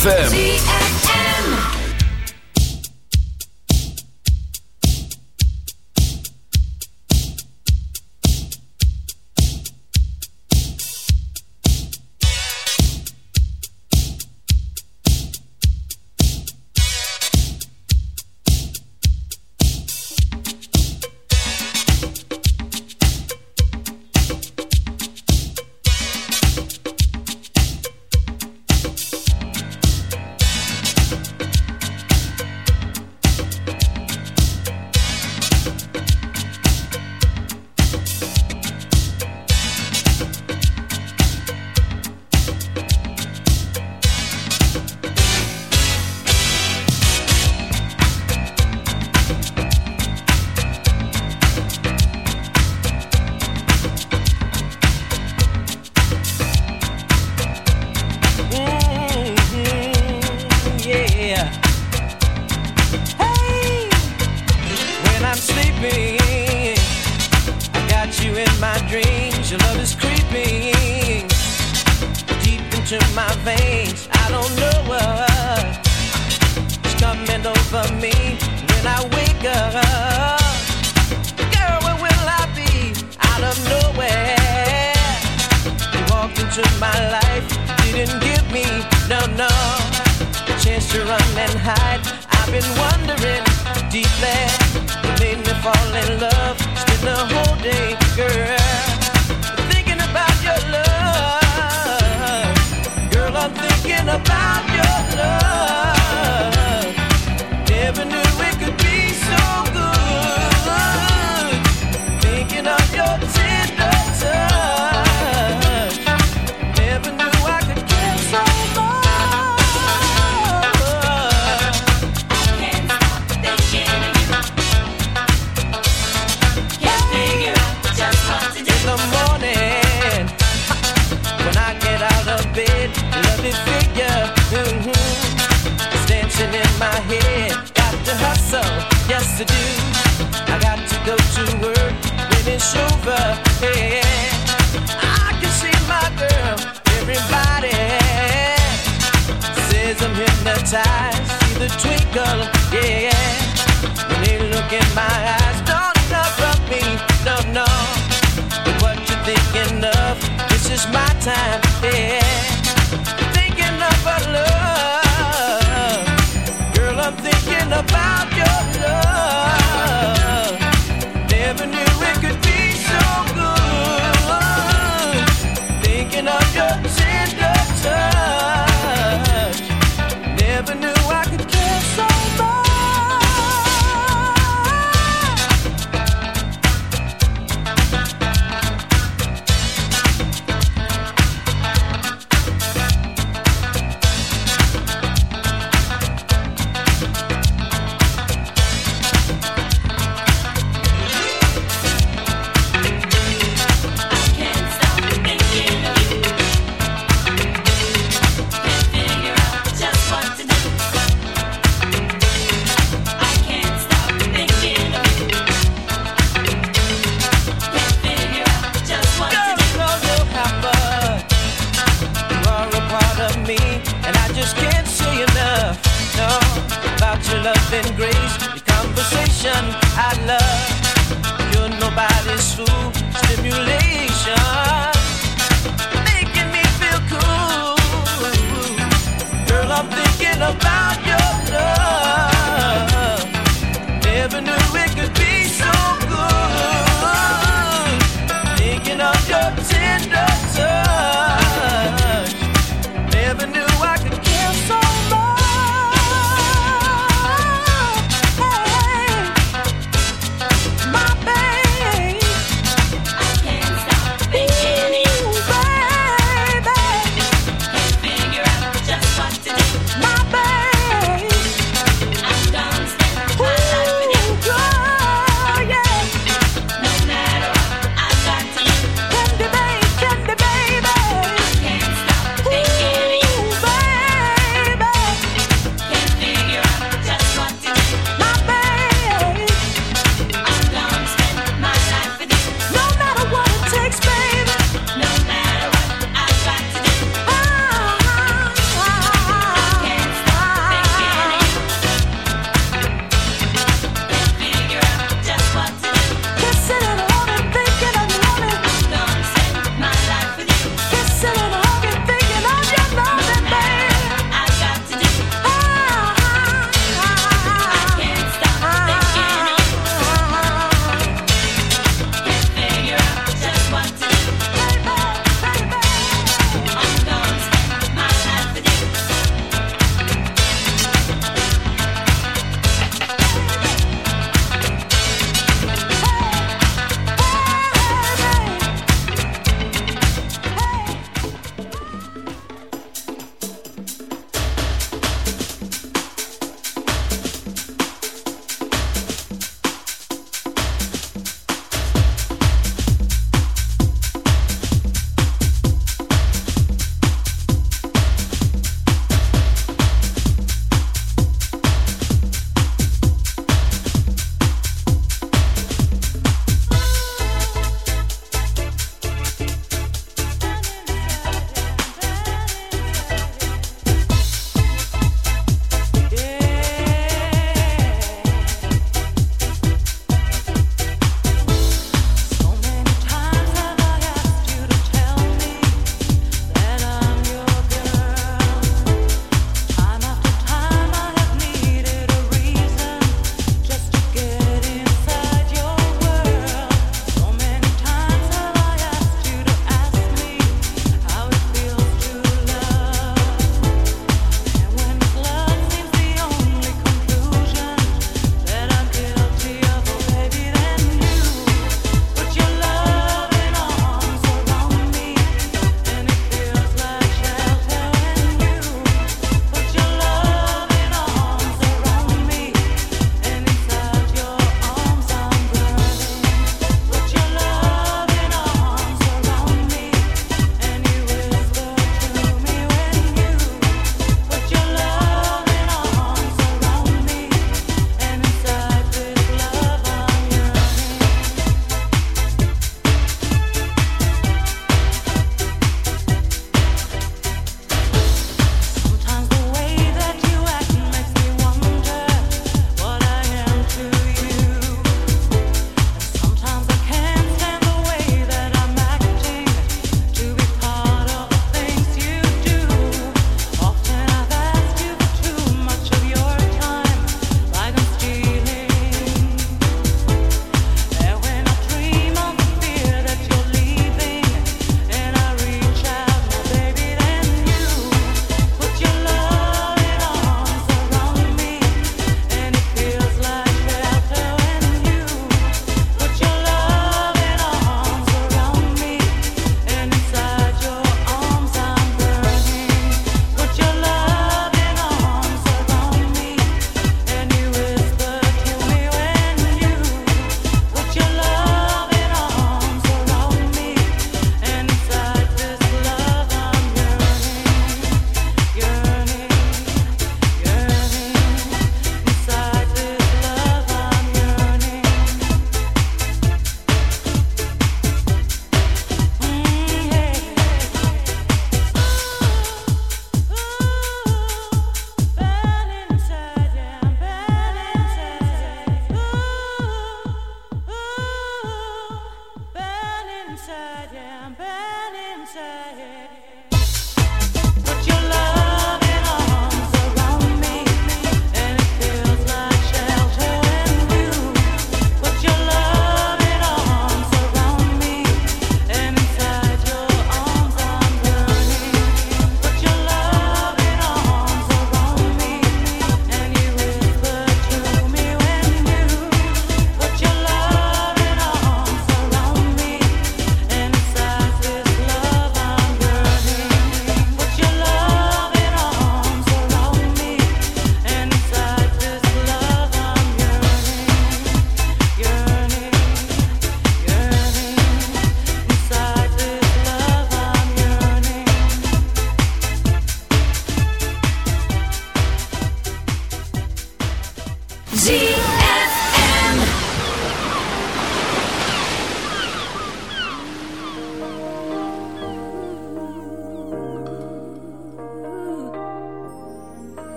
ZFM.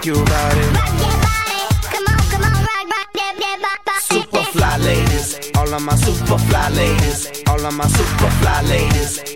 ask you about it. Super fly ladies, all of my super fly ladies, all of my super fly ladies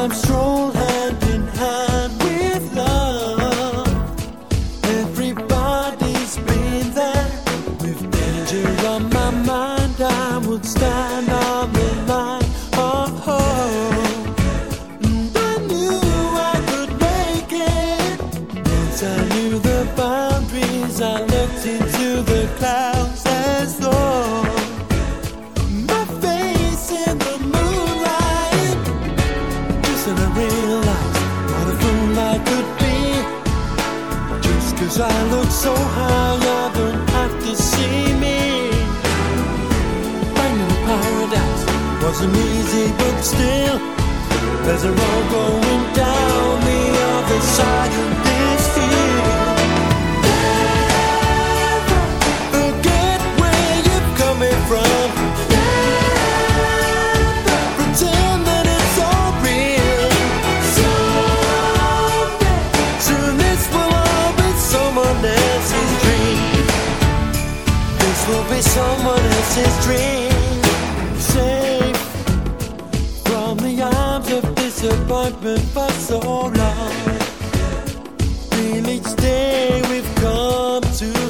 I'm strong. your love. Till each day we've come to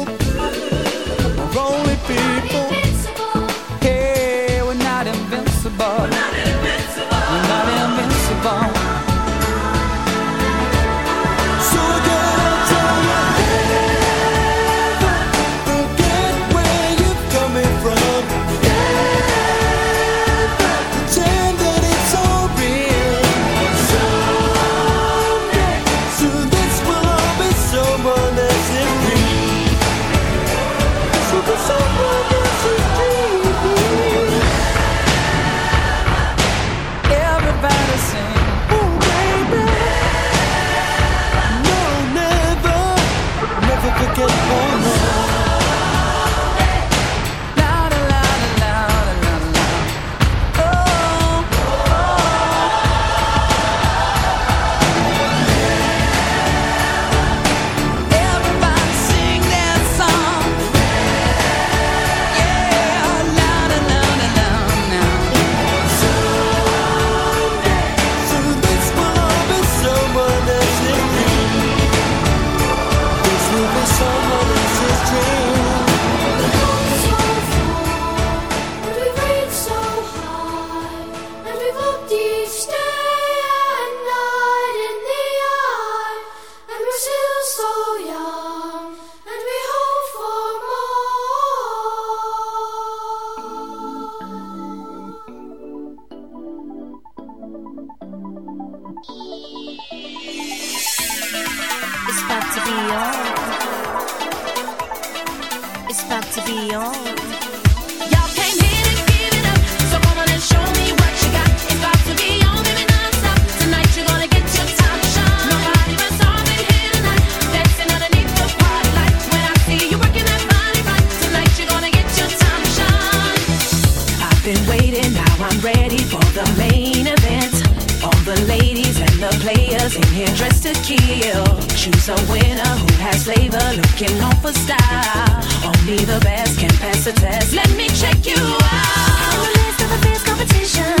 me check you out. In the list of a fierce competition.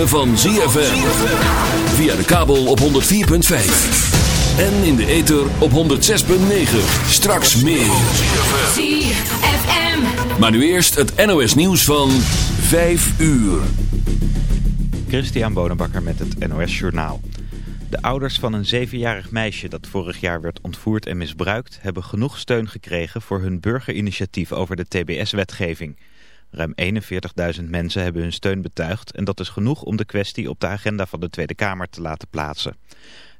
Ritme van ZFM. Via de kabel op 104.5. En in de ether op 106.9. Straks meer. ZFM. Maar nu eerst het NOS nieuws van 5 uur. Christian Bonenbakker met het NOS Journaal. De ouders van een zevenjarig meisje dat vorig jaar werd ontvoerd en misbruikt... hebben genoeg steun gekregen voor hun burgerinitiatief over de TBS-wetgeving. Ruim 41.000 mensen hebben hun steun betuigd... en dat is genoeg om de kwestie op de agenda van de Tweede Kamer te laten plaatsen.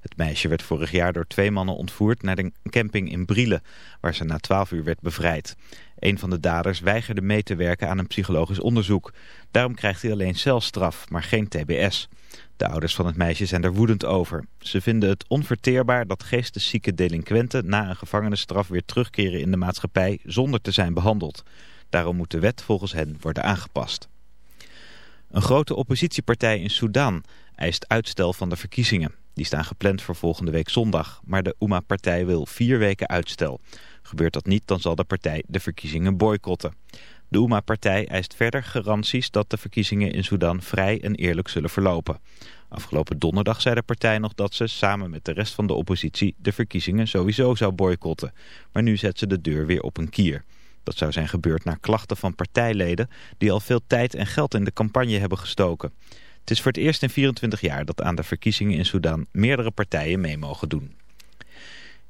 Het meisje werd vorig jaar door twee mannen ontvoerd naar de camping in Brielen... waar ze na 12 uur werd bevrijd. Een van de daders weigerde mee te werken aan een psychologisch onderzoek. Daarom krijgt hij alleen celstraf, maar geen TBS. De ouders van het meisje zijn er woedend over. Ze vinden het onverteerbaar dat geesteszieke delinquenten na een gevangenisstraf weer terugkeren in de maatschappij zonder te zijn behandeld. Daarom moet de wet volgens hen worden aangepast. Een grote oppositiepartij in Sudan eist uitstel van de verkiezingen. Die staan gepland voor volgende week zondag, maar de Oema-partij wil vier weken uitstel. Gebeurt dat niet, dan zal de partij de verkiezingen boycotten. De Oema-partij eist verder garanties dat de verkiezingen in Sudan vrij en eerlijk zullen verlopen. Afgelopen donderdag zei de partij nog dat ze samen met de rest van de oppositie de verkiezingen sowieso zou boycotten. Maar nu zet ze de deur weer op een kier. Dat zou zijn gebeurd na klachten van partijleden die al veel tijd en geld in de campagne hebben gestoken. Het is voor het eerst in 24 jaar dat aan de verkiezingen in Sudan meerdere partijen mee mogen doen.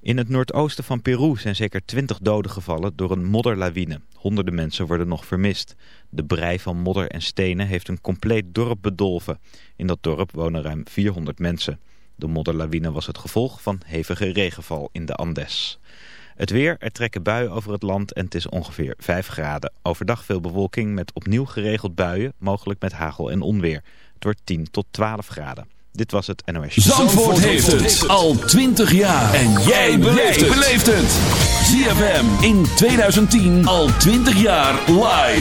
In het noordoosten van Peru zijn zeker 20 doden gevallen door een modderlawine. Honderden mensen worden nog vermist. De brei van modder en stenen heeft een compleet dorp bedolven. In dat dorp wonen ruim 400 mensen. De modderlawine was het gevolg van hevige regenval in de Andes. Het weer, er trekken buien over het land en het is ongeveer 5 graden. Overdag veel bewolking met opnieuw geregeld buien, mogelijk met hagel en onweer. Het wordt 10 tot 12 graden. Dit was het NOS. Zandvoort, Zandvoort heeft het al 20 jaar. En jij beleeft het. het. ZFM in 2010 al 20 jaar live.